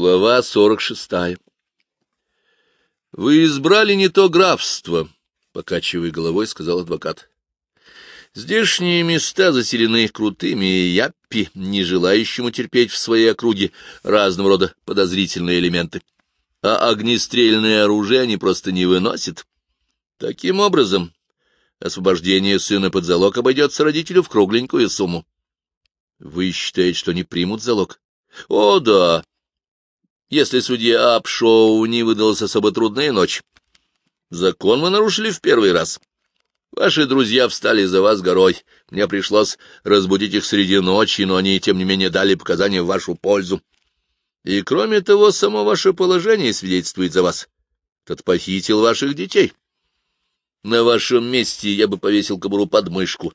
Глава сорок шестая. Вы избрали не то графство, — покачивая головой, сказал адвокат. Здешние места заселены крутыми яппи, не желающему терпеть в своей округе разного рода подозрительные элементы. А огнестрельное оружие они просто не выносят. Таким образом, освобождение сына под залог обойдется родителю в кругленькую сумму. Вы считаете, что они примут залог? О, да, если судья Апшоу не выдалась особо трудная ночь. Закон мы нарушили в первый раз. Ваши друзья встали за вас горой. Мне пришлось разбудить их среди ночи, но они, тем не менее, дали показания в вашу пользу. И, кроме того, само ваше положение свидетельствует за вас. Тот похитил ваших детей. На вашем месте я бы повесил кобуру под мышку.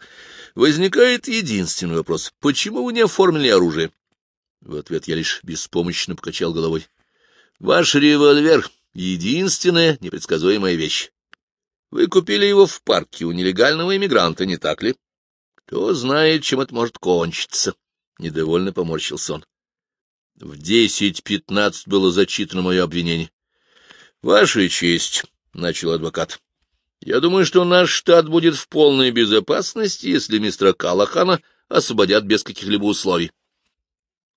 Возникает единственный вопрос. Почему вы не оформили оружие? В ответ я лишь беспомощно покачал головой. Ваш револьвер — единственная непредсказуемая вещь. Вы купили его в парке у нелегального иммигранта, не так ли? Кто знает, чем это может кончиться. Недовольно поморщился он. В десять-пятнадцать было зачитано мое обвинение. — Ваша честь, — начал адвокат, — я думаю, что наш штат будет в полной безопасности, если мистера Калахана освободят без каких-либо условий.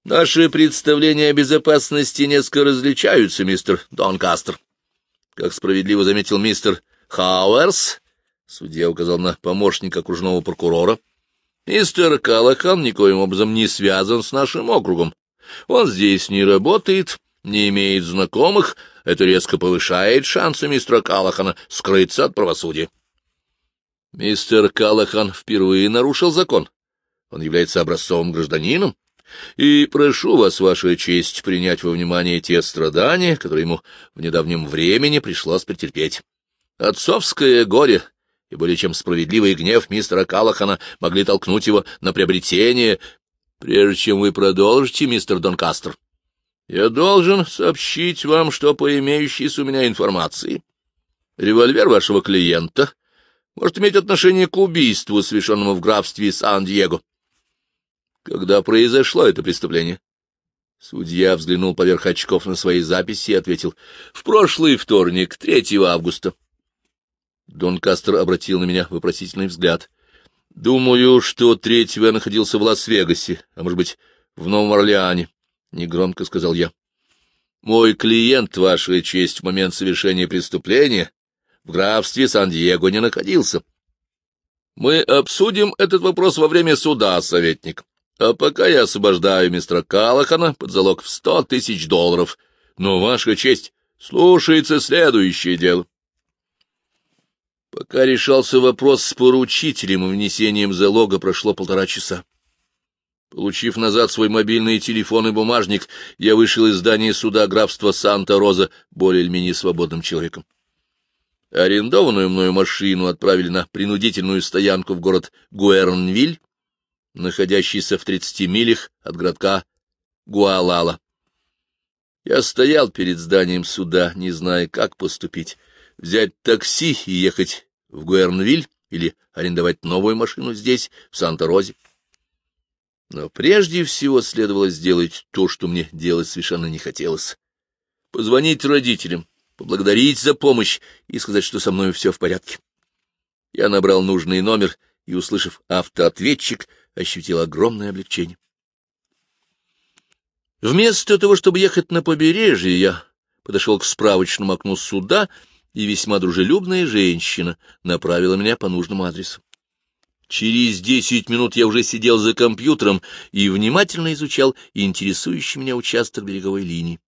Наши представления о безопасности несколько различаются, мистер Донкастер. Как справедливо заметил мистер Хауэрс, судья указал на помощника окружного прокурора, мистер Калахан никоим образом не связан с нашим округом. Он здесь не работает, не имеет знакомых, это резко повышает шансы мистера Калахана скрыться от правосудия. Мистер Калахан впервые нарушил закон. Он является образцовым гражданином, и прошу вас, ваша честь, принять во внимание те страдания, которые ему в недавнем времени пришлось претерпеть. Отцовское горе и более чем справедливый гнев мистера Калахана могли толкнуть его на приобретение. Прежде чем вы продолжите, мистер Донкастер, я должен сообщить вам, что по имеющейся у меня информации револьвер вашего клиента может иметь отношение к убийству, совершенному в графстве Сан-Диего. Когда произошло это преступление? Судья взглянул поверх очков на свои записи и ответил. — В прошлый вторник, 3 августа. Дон Кастер обратил на меня вопросительный взгляд. — Думаю, что третьего я находился в Лас-Вегасе, а, может быть, в Новом Орлеане, — негромко сказал я. — Мой клиент, ваша честь, в момент совершения преступления в графстве Сан-Диего не находился. — Мы обсудим этот вопрос во время суда, советник. — а пока я освобождаю мистера Калахана под залог в сто тысяч долларов. Но, Ваша честь, слушается следующее дело. Пока решался вопрос с поручителем и внесением залога, прошло полтора часа. Получив назад свой мобильный телефон и бумажник, я вышел из здания суда графства Санта-Роза более или менее свободным человеком. Арендованную мною машину отправили на принудительную стоянку в город Гуэрнвиль, находящийся в тридцати милях от городка Гуалала. Я стоял перед зданием суда, не зная, как поступить. Взять такси и ехать в Гуэрнвиль или арендовать новую машину здесь, в Санта-Розе. Но прежде всего следовало сделать то, что мне делать совершенно не хотелось. Позвонить родителям, поблагодарить за помощь и сказать, что со мной все в порядке. Я набрал нужный номер и, услышав автоответчик, ощутил огромное облегчение. Вместо того, чтобы ехать на побережье, я подошел к справочному окну суда, и весьма дружелюбная женщина направила меня по нужному адресу. Через десять минут я уже сидел за компьютером и внимательно изучал интересующий меня участок береговой линии.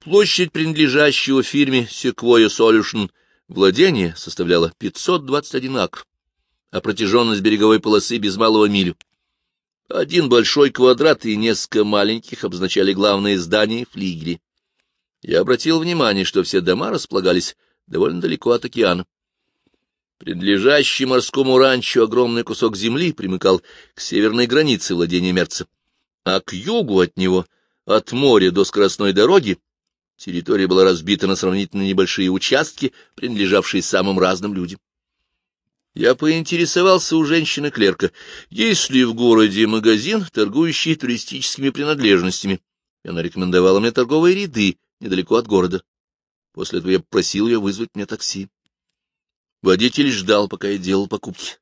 Площадь принадлежащего фирме Sequoia Solution владения составляла 521 акр а протяженность береговой полосы без малого милю. Один большой квадрат и несколько маленьких обозначали главные здания флигели. Я обратил внимание, что все дома располагались довольно далеко от океана. Принадлежащий морскому ранчо огромный кусок земли примыкал к северной границе владения Мерца, а к югу от него, от моря до скоростной дороги, территория была разбита на сравнительно небольшие участки, принадлежавшие самым разным людям. Я поинтересовался у женщины-клерка, есть ли в городе магазин, торгующий туристическими принадлежностями. она рекомендовала мне торговые ряды недалеко от города. После этого я попросил ее вызвать мне такси. Водитель ждал, пока я делал покупки.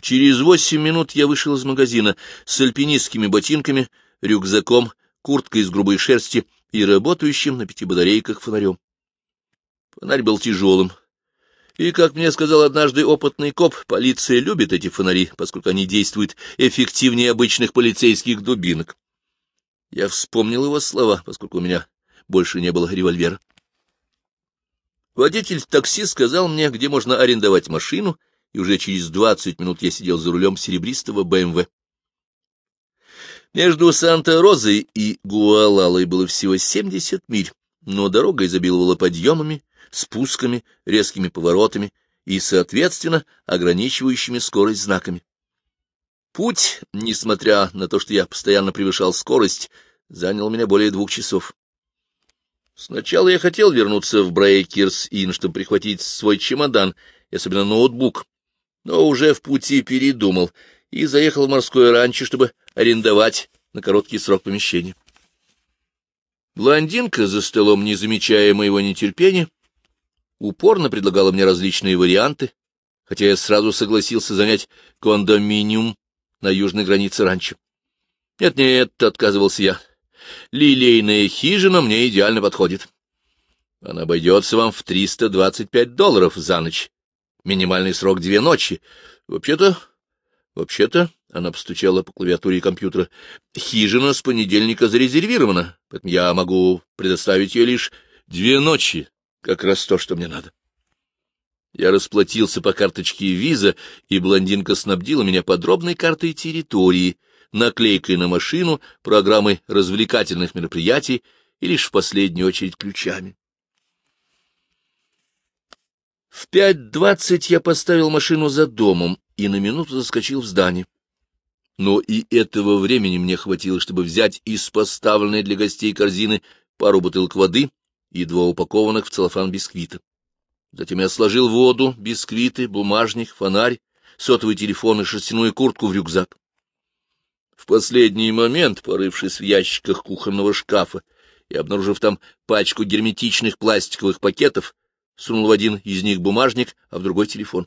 Через восемь минут я вышел из магазина с альпинистскими ботинками, рюкзаком, курткой из грубой шерсти и работающим на пяти батарейках фонарем. Фонарь был тяжелым. И, как мне сказал однажды опытный коп, полиция любит эти фонари, поскольку они действуют эффективнее обычных полицейских дубинок. Я вспомнил его слова, поскольку у меня больше не было револьвера. Водитель такси сказал мне, где можно арендовать машину, и уже через двадцать минут я сидел за рулем серебристого БМВ. Между Санта-Розой и Гуалалой было всего семьдесят миль, но дорога изобиловала подъемами, спусками, резкими поворотами и, соответственно, ограничивающими скорость знаками. Путь, несмотря на то, что я постоянно превышал скорость, занял меня более двух часов. Сначала я хотел вернуться в Брейкерс-Ин, чтобы прихватить свой чемодан, и особенно ноутбук, но уже в пути передумал и заехал в морское ранчо, чтобы арендовать на короткий срок помещение. Блондинка за столом, не замечая моего нетерпения, упорно предлагала мне различные варианты, хотя я сразу согласился занять кондоминиум на южной границе ранчо. Нет-нет, отказывался я. Лилейная хижина мне идеально подходит. Она обойдется вам в 325 долларов за ночь. Минимальный срок две ночи. Вообще-то, вообще-то, она постучала по клавиатуре компьютера, хижина с понедельника зарезервирована, поэтому я могу предоставить ее лишь две ночи, как раз то, что мне надо. Я расплатился по карточке виза, и блондинка снабдила меня подробной картой территории, наклейкой на машину, программой развлекательных мероприятий и лишь в последнюю очередь ключами. В пять двадцать я поставил машину за домом и на минуту заскочил в здание. Но и этого времени мне хватило, чтобы взять из поставленной для гостей корзины пару бутылок воды и два упакованных в целлофан бисквита. Затем я сложил воду, бисквиты, бумажник, фонарь, сотовый телефон и шерстяную куртку в рюкзак. В последний момент, порывшись в ящиках кухонного шкафа и обнаружив там пачку герметичных пластиковых пакетов, сунул в один из них бумажник, а в другой телефон.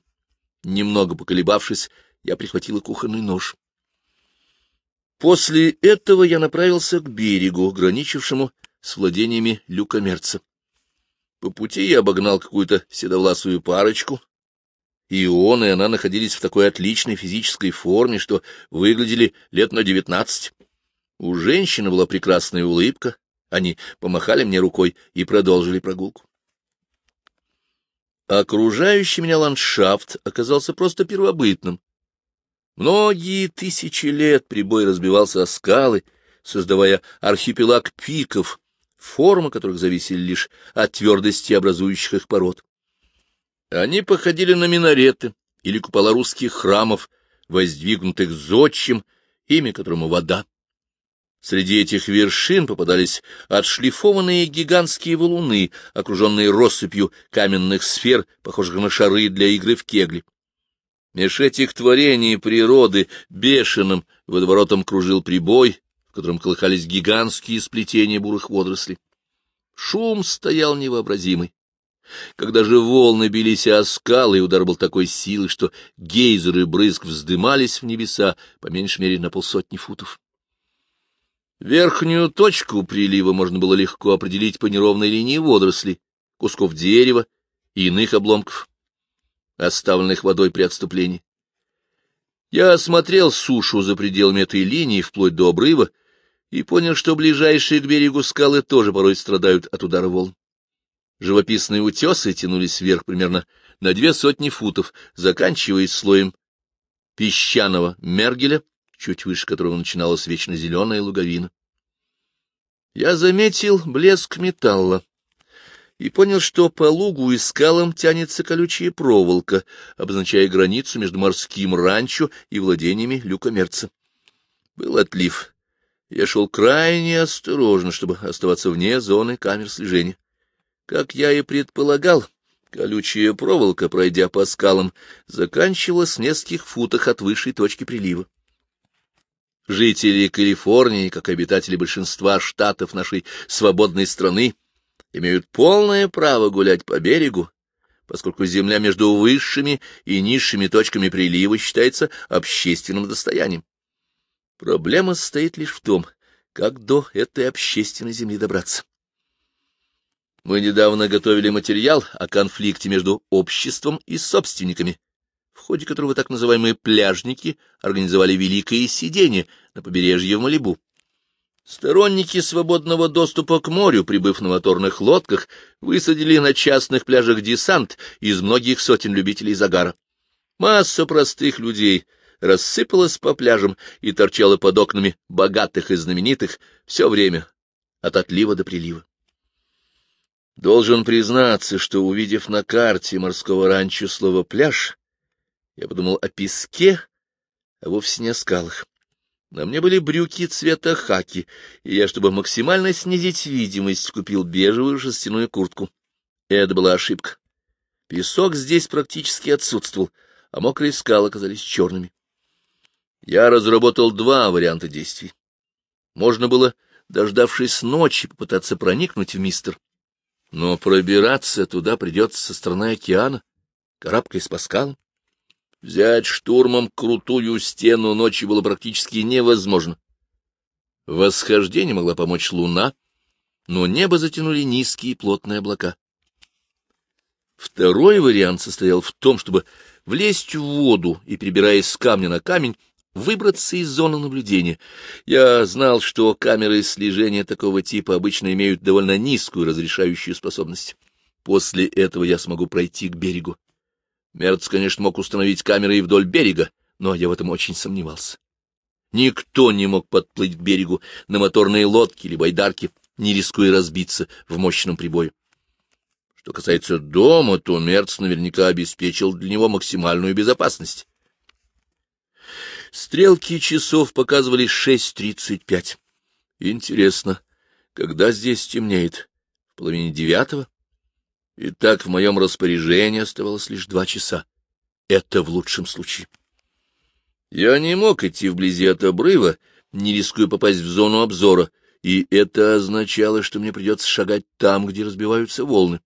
Немного поколебавшись, я прихватил кухонный нож. После этого я направился к берегу, граничившему с владениями Люка Мерца. По пути я обогнал какую-то седовласую парочку, и он, и она находились в такой отличной физической форме, что выглядели лет на девятнадцать. У женщины была прекрасная улыбка, они помахали мне рукой и продолжили прогулку. Окружающий меня ландшафт оказался просто первобытным. Многие тысячи лет прибой разбивался о скалы, создавая архипелаг пиков, формы которых зависели лишь от твердости образующих их пород. Они походили на минареты или купола русских храмов, воздвигнутых зодчим, имя которому вода. Среди этих вершин попадались отшлифованные гигантские валуны, окруженные россыпью каменных сфер, похожих на шары для игры в кегли. Меж этих творений природы бешеным водоворотом кружил прибой, в котором колыхались гигантские сплетения бурых водорослей. Шум стоял невообразимый. Когда же волны бились о скалы, удар был такой силы, что гейзеры брызг вздымались в небеса по меньшей мере на полсотни футов. Верхнюю точку прилива можно было легко определить по неровной линии водорослей, кусков дерева и иных обломков, оставленных водой при отступлении. Я осмотрел сушу за пределами этой линии вплоть до обрыва и понял, что ближайшие к берегу скалы тоже порой страдают от удара волн. Живописные утесы тянулись вверх примерно на две сотни футов, заканчиваясь слоем песчаного мергеля, чуть выше которого начиналась вечно зеленая луговина. Я заметил блеск металла и понял, что по лугу и скалам тянется колючая проволока, обозначая границу между морским ранчо и владениями люкомерца. Был отлив. Я шел крайне осторожно, чтобы оставаться вне зоны камер слежения. Как я и предполагал, колючая проволока, пройдя по скалам, заканчивалась в нескольких футах от высшей точки прилива. жители Калифорнии, как обитатели большинства штатов нашей свободной страны, имеют полное право гулять по берегу, поскольку земля между высшими и низшими точками прилива считается общественным достоянием. Проблема состоит лишь в том, как до этой общественной земли добраться. Мы недавно готовили материал о конфликте между обществом и собственниками, в ходе которого так называемые пляжники организовали великое сидение на побережье в Малибу. Сторонники свободного доступа к морю, прибыв на моторных лодках, высадили на частных пляжах десант из многих сотен любителей загара. Масса простых людей рассыпалась по пляжам и торчала под окнами богатых и знаменитых все время, от отлива до прилива. Должен признаться, что, увидев на карте морского ранчо слово «пляж», я подумал о песке, а вовсе не о скалах. На мне были брюки цвета хаки, и я, чтобы максимально снизить видимость, купил бежевую шерстяную куртку. Это была ошибка. Песок здесь практически отсутствовал, а мокрые скалы оказались черными. Я разработал два варианта действий. Можно было, дождавшись ночи, попытаться проникнуть в мистер, но пробираться туда придется со стороны океана, карабкаясь по скалам. Взять штурмом крутую стену ночью было практически невозможно. Восхождение могла помочь луна, но небо затянули низкие плотные облака. Второй вариант состоял в том, чтобы влезть в воду и, перебираясь с камня на камень, выбраться из зоны наблюдения. Я знал, что камеры слежения такого типа обычно имеют довольно низкую разрешающую способность. После этого я смогу пройти к берегу. Мерц, конечно, мог установить камеры и вдоль берега, но я в этом очень сомневался. Никто не мог подплыть к берегу на моторные лодки или байдарки, не рискуя разбиться в мощном прибое. Что касается дома, то Мерц наверняка обеспечил для него максимальную безопасность. Стрелки часов показывали шесть тридцать пять. Интересно, когда здесь темнеет? В половине девятого? И так в моем распоряжении оставалось лишь два часа. Это в лучшем случае. Я не мог идти вблизи от обрыва, не рискуя попасть в зону обзора, и это означало, что мне придется шагать там, где разбиваются волны.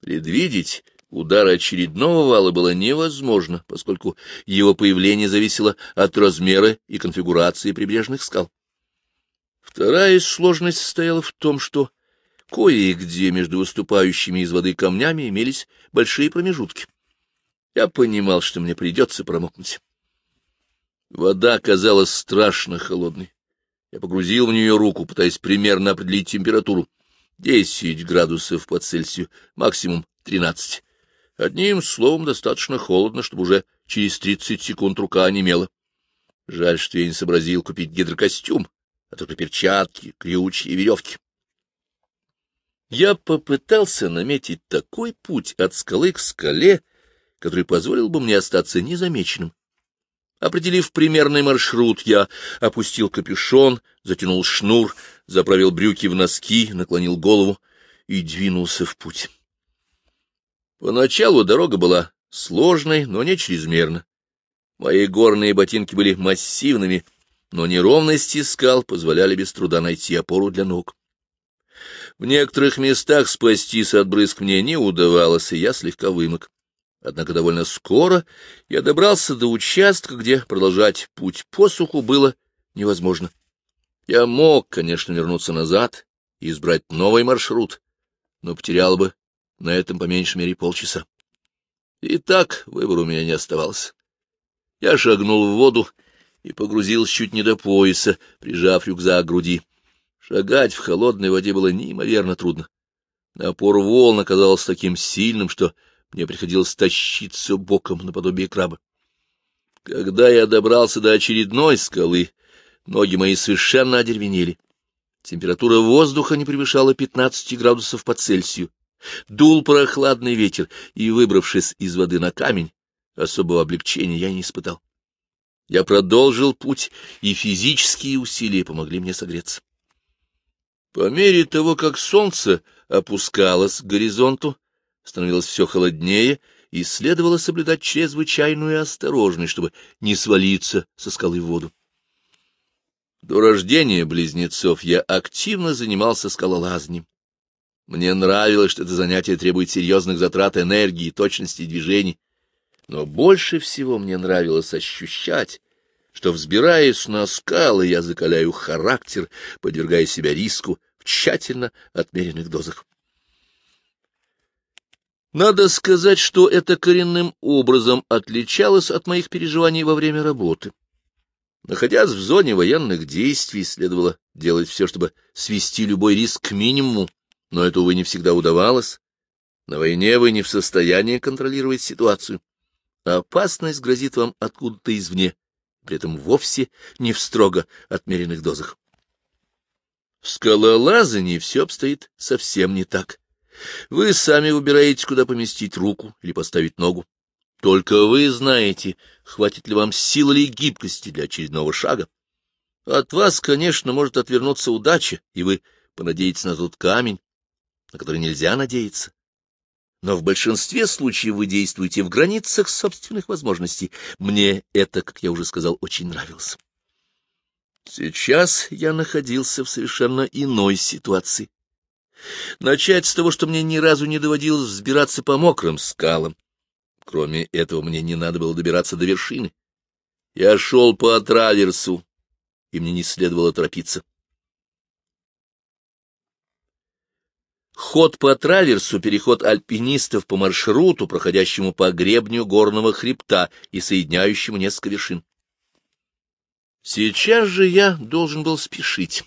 Предвидеть удар очередного вала было невозможно, поскольку его появление зависело от размера и конфигурации прибрежных скал. Вторая сложность состояла в том, что Кое-где между выступающими из воды камнями имелись большие промежутки. Я понимал, что мне придется промокнуть. Вода казалась страшно холодной. Я погрузил в нее руку, пытаясь примерно определить температуру. Десять градусов по Цельсию, максимум тринадцать. Одним словом, достаточно холодно, чтобы уже через тридцать секунд рука онемела. Жаль, что я не сообразил купить гидрокостюм, а только перчатки, крючья и веревки. Я попытался наметить такой путь от скалы к скале, который позволил бы мне остаться незамеченным. Определив примерный маршрут, я опустил капюшон, затянул шнур, заправил брюки в носки, наклонил голову и двинулся в путь. Поначалу дорога была сложной, но не чрезмерно. Мои горные ботинки были массивными, но неровности скал позволяли без труда найти опору для ног. В некоторых местах спастись от брызг мне не удавалось, и я слегка вымок. Однако довольно скоро я добрался до участка, где продолжать путь по суху было невозможно. Я мог, конечно, вернуться назад и избрать новый маршрут, но потерял бы на этом по меньшей мере полчаса. И так выбора у меня не оставалось. Я шагнул в воду и погрузился чуть не до пояса, прижав рюкзак к груди. Шагать в холодной воде было неимоверно трудно. Напор волн оказался таким сильным, что мне приходилось тащиться боком наподобие краба. Когда я добрался до очередной скалы, ноги мои совершенно одервенели. Температура воздуха не превышала 15 градусов по Цельсию. Дул прохладный ветер, и, выбравшись из воды на камень, особого облегчения я не испытал. Я продолжил путь, и физические усилия помогли мне согреться. По мере того, как солнце опускалось к горизонту, становилось все холоднее, и следовало соблюдать чрезвычайную осторожность, чтобы не свалиться со скалы в воду. До рождения близнецов я активно занимался скалолазанием. Мне нравилось, что это занятие требует серьезных затрат энергии, точности движений. Но больше всего мне нравилось ощущать, что, взбираясь на скалы, я закаляю характер, подвергая себя риску в тщательно отмеренных дозах. Надо сказать, что это коренным образом отличалось от моих переживаний во время работы. Находясь в зоне военных действий, следовало делать все, чтобы свести любой риск к минимуму, но это, увы, не всегда удавалось. На войне вы не в состоянии контролировать ситуацию. опасность грозит вам откуда-то извне, при этом вовсе не в строго отмеренных дозах. В скалолазании все обстоит совсем не так. Вы сами выбираете, куда поместить руку или поставить ногу. Только вы знаете, хватит ли вам силы или гибкости для очередного шага. От вас, конечно, может отвернуться удача, и вы понадеетесь на тот камень, на который нельзя надеяться. Но в большинстве случаев вы действуете в границах собственных возможностей. Мне это, как я уже сказал, очень нравилось. Сейчас я находился в совершенно иной ситуации. Начать с того, что мне ни разу не доводилось взбираться по мокрым скалам, Кроме этого, мне не надо было добираться до вершины. Я шел по траверсу, и мне не следовало торопиться. Ход по траверсу — переход альпинистов по маршруту, проходящему по гребню горного хребта и соединяющему несколько вершин. Сейчас же я должен был спешить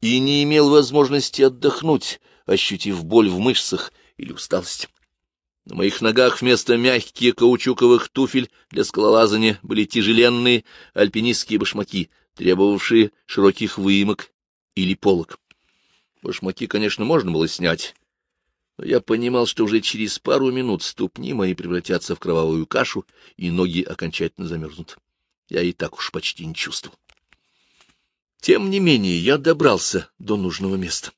и не имел возможности отдохнуть, ощутив боль в мышцах или усталость. На моих ногах вместо мягких каучуковых туфель для скалолазания были тяжеленные альпинистские башмаки, требовавшие широких выемок или полок. Башмаки, конечно, можно было снять, но я понимал, что уже через пару минут ступни мои превратятся в кровавую кашу, и ноги окончательно замерзнут. Я и так уж почти не чувствовал. Тем не менее, я добрался до нужного места.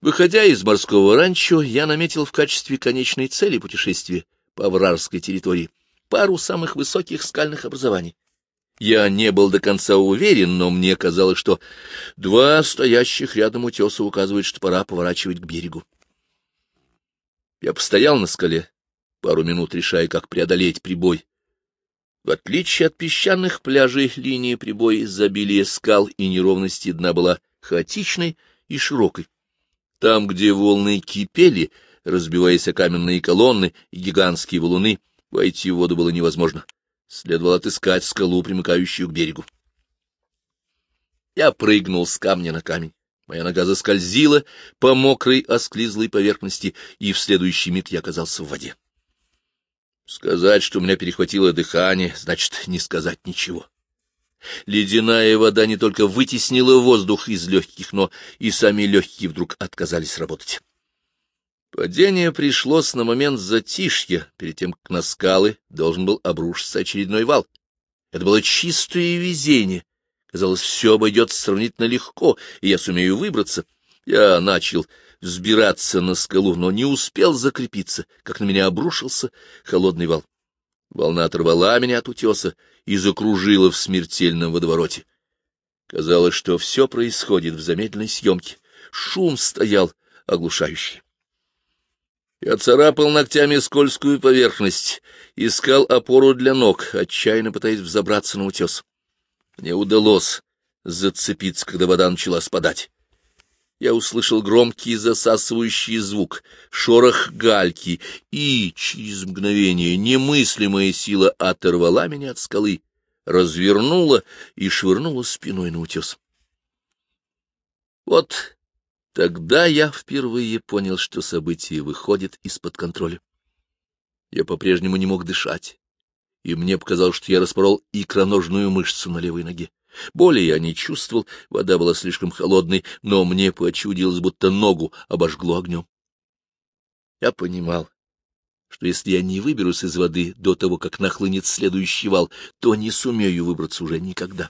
Выходя из морского ранчо, я наметил в качестве конечной цели путешествия по вражеской территории пару самых высоких скальных образований. Я не был до конца уверен, но мне казалось, что два стоящих рядом утеса указывают, что пора поворачивать к берегу. Я постоял на скале, пару минут решая, как преодолеть прибой. В отличие от песчаных пляжей, линия прибоя изобилия скал и неровности дна была хаотичной и широкой. Там, где волны кипели, разбиваясь о каменные колонны и гигантские валуны, войти в воду было невозможно. Следовало отыскать скалу, примыкающую к берегу. Я прыгнул с камня на камень. Моя нога заскользила по мокрой, осклизлой поверхности, и в следующий миг я оказался в воде. Сказать, что у меня перехватило дыхание, значит не сказать ничего. Ледяная вода не только вытеснила воздух из легких, но и сами легкие вдруг отказались работать. Падение пришлось на момент затишья, перед тем, как на скалы должен был обрушиться очередной вал. Это было чистое везение. Казалось, все обойдется сравнительно легко, и я сумею выбраться. Я начал взбираться на скалу, но не успел закрепиться, как на меня обрушился холодный вал. Волна оторвала меня от утеса и закружила в смертельном водовороте. Казалось, что все происходит в замедленной съемке. Шум стоял оглушающий. Я царапал ногтями скользкую поверхность, искал опору для ног, отчаянно пытаясь взобраться на утес. Мне удалось зацепиться, когда вода начала спадать я услышал громкий засасывающий звук, шорох гальки, и через мгновение немыслимая сила оторвала меня от скалы, развернула и швырнула спиной на утес. Вот тогда я впервые понял, что событие выходит из-под контроля. Я по-прежнему не мог дышать, и мне показалось, что я распорол икроножную мышцу на левой ноге. Боли я не чувствовал, вода была слишком холодной, но мне почудилось, будто ногу обожгло огнем. Я понимал, что если я не выберусь из воды до того, как нахлынет следующий вал, то не сумею выбраться уже никогда.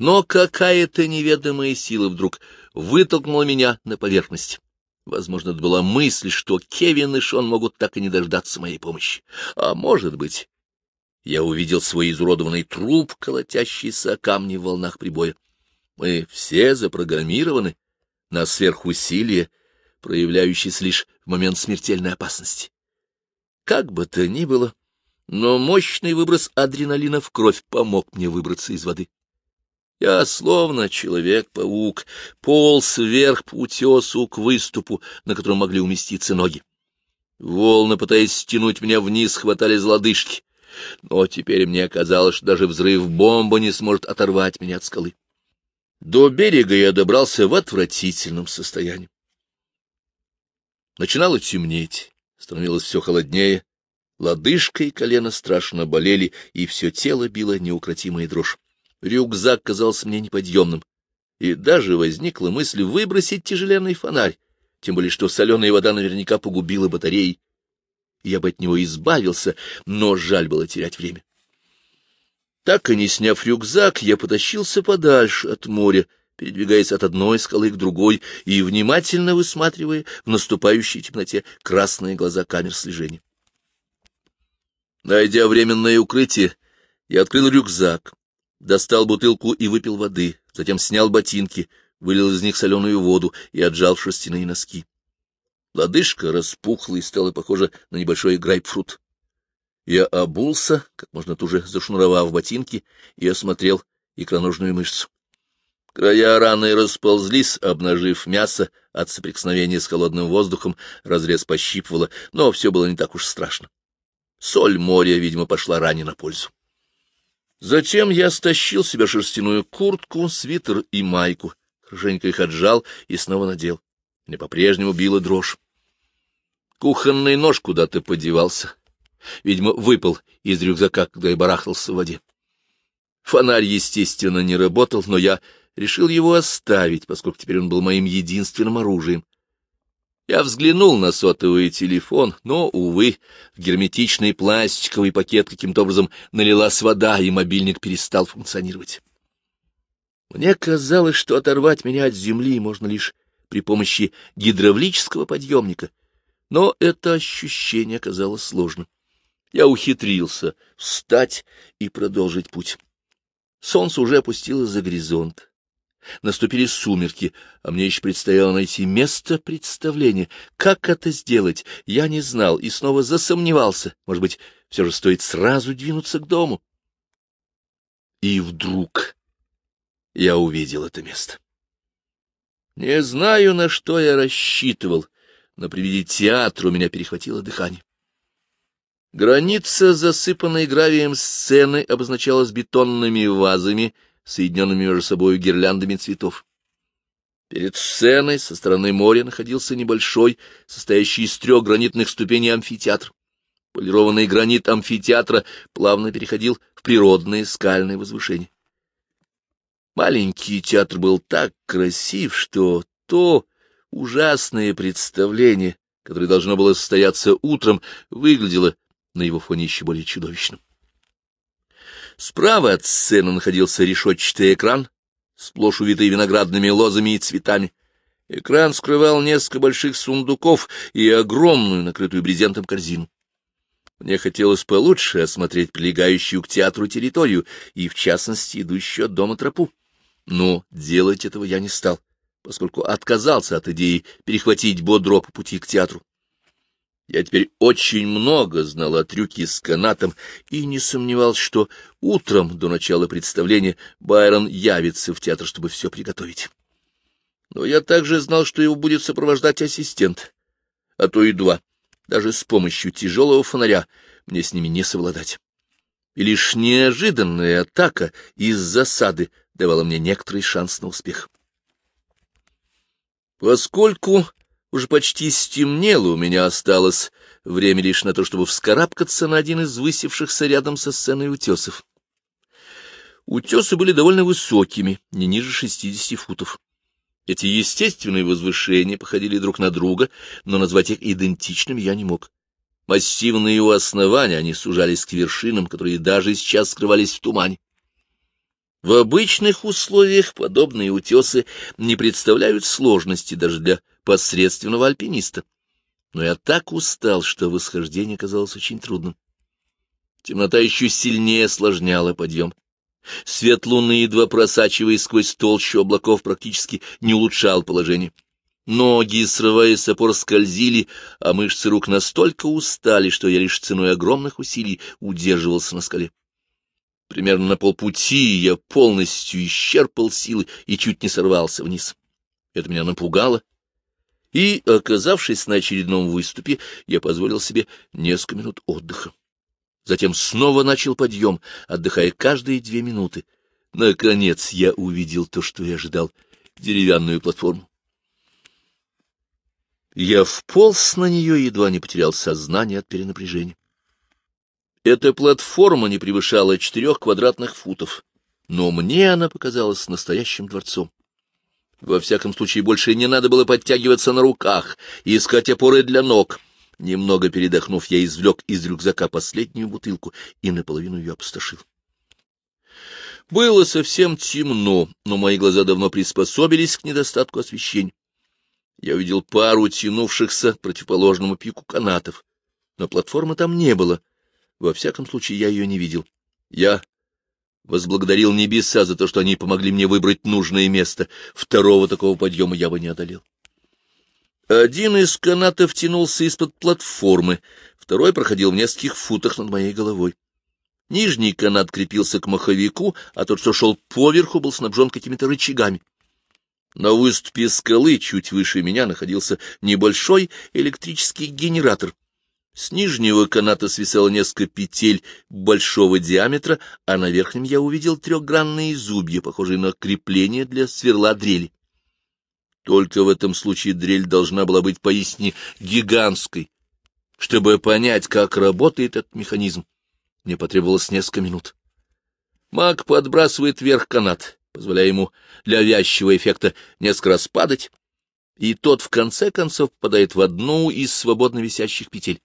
Но какая-то неведомая сила вдруг вытолкнула меня на поверхность. Возможно, это была мысль, что Кевин и Шон могут так и не дождаться моей помощи. А может быть, Я увидел свой изуродованный труп, колотящийся о камни в волнах прибоя. Мы все запрограммированы на сверхусилие, проявляющееся лишь в момент смертельной опасности. Как бы то ни было, но мощный выброс адреналина в кровь помог мне выбраться из воды. Я, словно человек-паук, полз вверх по утесу к выступу, на котором могли уместиться ноги. Волны, пытаясь стянуть меня вниз, хватали за лодыжки. Но теперь мне казалось, что даже взрыв бомбы не сможет оторвать меня от скалы. До берега я добрался в отвратительном состоянии. Начинало темнеть, становилось все холоднее, лодыжка и колено страшно болели, и все тело било неукротимая дрожь. Рюкзак казался мне неподъемным, и даже возникла мысль выбросить тяжеленный фонарь, тем более что соленая вода наверняка погубила батареи. Я бы от него избавился, но жаль было терять время. Так и не сняв рюкзак, я потащился подальше от моря, передвигаясь от одной скалы к другой и внимательно высматривая в наступающей темноте красные глаза камер слежения. Найдя временное укрытие, я открыл рюкзак, достал бутылку и выпил воды, затем снял ботинки, вылил из них соленую воду и отжал шерстяные носки. Лодыжка распухла и стала похожа на небольшой грейпфрут. Я обулся, как можно туже зашнуровав ботинки, и осмотрел икроножную мышцу. Края раны расползлись, обнажив мясо от соприкосновения с холодным воздухом, разрез пощипывало, но все было не так уж страшно. Соль моря, видимо, пошла ране на пользу. Затем я стащил себе шерстяную куртку, свитер и майку, хорошенько их отжал и снова надел. Мне по-прежнему била дрожь. Кухонный нож куда-то подевался. Видимо, выпал из рюкзака, когда я барахтался в воде. Фонарь, естественно, не работал, но я решил его оставить, поскольку теперь он был моим единственным оружием. Я взглянул на сотовый телефон, но, увы, в герметичный пластиковый пакет каким-то образом налилась вода, и мобильник перестал функционировать. Мне казалось, что оторвать меня от земли можно лишь при помощи гидравлического подъемника, но это ощущение оказалось сложным я ухитрился встать и продолжить путь. Солнце уже опустилось за горизонт. Наступили сумерки, а мне еще предстояло найти место представления. Как это сделать, я не знал и снова засомневался. Может быть, все же стоит сразу двинуться к дому. И вдруг я увидел это место. Не знаю, на что я рассчитывал, но при виде театра у меня перехватило дыхание. Граница, засыпанной гравием сцены, обозначалась бетонными вазами, соединенными между собой гирляндами цветов. Перед сценой со стороны моря находился небольшой, состоящий из трех гранитных ступеней амфитеатр. Полированный гранит амфитеатра плавно переходил в природные скальные возвышения. Маленький театр был так красив, что то ужасное представление, которое должно было состояться утром, выглядело на его фоне еще более чудовищным. Справа от сцены находился решетчатый экран, сплошь увитый виноградными лозами и цветами. Экран скрывал несколько больших сундуков и огромную, накрытую брезентом корзину. Мне хотелось получше осмотреть прилегающую к театру территорию и, в частности, идущую от дома тропу. Но делать этого я не стал, поскольку отказался от идеи перехватить бодро по пути к театру. Я теперь очень много знал о трюке с канатом и не сомневался, что утром до начала представления Байрон явится в театр, чтобы все приготовить. Но я также знал, что его будет сопровождать ассистент, а то и два. Даже с помощью тяжелого фонаря мне с ними не совладать. И лишь неожиданная атака из засады давала мне некоторый шанс на успех. Поскольку уже почти стемнело, у меня осталось время лишь на то, чтобы вскарабкаться на один из высевшихся рядом со сценой утесов. Утесы были довольно высокими, не ниже шестидесяти футов. Эти естественные возвышения походили друг на друга, но назвать их идентичными я не мог. Массивные его основания, они сужались к вершинам, которые даже сейчас скрывались в тумане. В обычных условиях подобные утесы не представляют сложности даже для посредственного альпиниста. Но я так устал, что восхождение казалось очень трудным. Темнота еще сильнее осложняла подъем. Свет луны, едва просачиваясь сквозь толщу облаков, практически не улучшал положение. Ноги, срываясь с опор, скользили, а мышцы рук настолько устали, что я лишь ценой огромных усилий удерживался на скале. Примерно на полпути я полностью исчерпал силы и чуть не сорвался вниз. Это меня напугало, и, оказавшись на очередном выступе, я позволил себе несколько минут отдыха. Затем снова начал подъем, отдыхая каждые две минуты. Наконец я увидел то, что я ожидал — деревянную платформу. Я вполз на нее и едва не потерял сознание от перенапряжения. Эта платформа не превышала четырех квадратных футов, но мне она показалась настоящим дворцом. Во всяком случае, больше не надо было подтягиваться на руках и искать опоры для ног. Немного передохнув, я извлек из рюкзака последнюю бутылку и наполовину ее опустошил. Было совсем темно, но мои глаза давно приспособились к недостатку освещения. Я увидел пару тянувшихся к противоположному пику канатов, но платформы там не было. Во всяком случае, я ее не видел. Я возблагодарил небеса за то, что они помогли мне выбрать нужное место. Второго такого подъема я бы не одолел. Один из канатов тянулся из-под платформы, второй проходил в нескольких футах над моей головой. Нижний канат крепился к маховику, а тот, что шел поверху, был снабжен какими-то рычагами. На выступе скалы чуть выше меня находился небольшой электрический генератор, с нижнего каната свисало несколько петель большого диаметра, а на верхнем я увидел трехгранные зубья, похожие на крепление для сверла дрели. Только в этом случае дрель должна была быть поистине гигантской. Чтобы понять, как работает этот механизм, мне потребовалось несколько минут. Маг подбрасывает вверх канат, позволяя ему для вязчего эффекта несколько раз падать, и тот в конце концов попадает в одну из свободно висящих петель.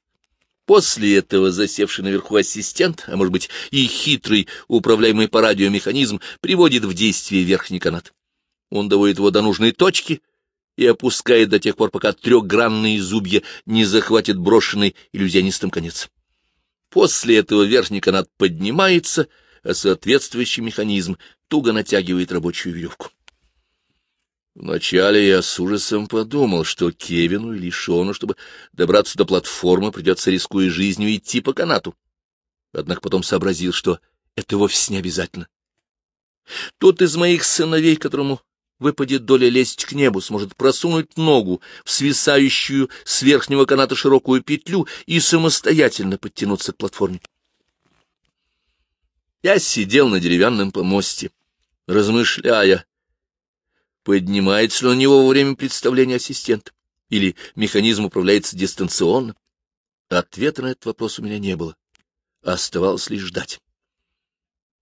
После этого засевший наверху ассистент, а может быть и хитрый, управляемый по радио механизм, приводит в действие верхний канат. Он доводит его до нужной точки и опускает до тех пор, пока трехгранные зубья не захватят брошенный иллюзионистом конец. После этого верхний канат поднимается, а соответствующий механизм туго натягивает рабочую веревку. Вначале я с ужасом подумал, что Кевину или Шону, чтобы добраться до платформы, придется, рискуя жизнью, идти по канату. Однако потом сообразил, что это вовсе не обязательно. Тот из моих сыновей, которому выпадет доля лезть к небу, сможет просунуть ногу в свисающую с верхнего каната широкую петлю и самостоятельно подтянуться к платформе. Я сидел на деревянном помосте, размышляя, поднимается ли на него во время представления ассистента, или механизм управляется дистанционно. Ответа на этот вопрос у меня не было. Оставалось лишь ждать.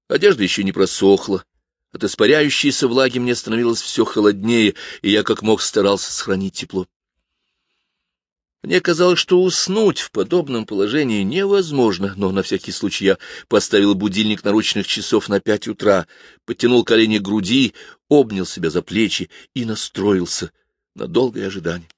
Одежда еще не просохла. От испаряющейся влаги мне становилось все холоднее, и я как мог старался сохранить тепло. Мне казалось, что уснуть в подобном положении невозможно, но на всякий случай я поставил будильник наручных часов на пять утра, подтянул колени к груди, обнял себя за плечи и настроился на долгое ожидание.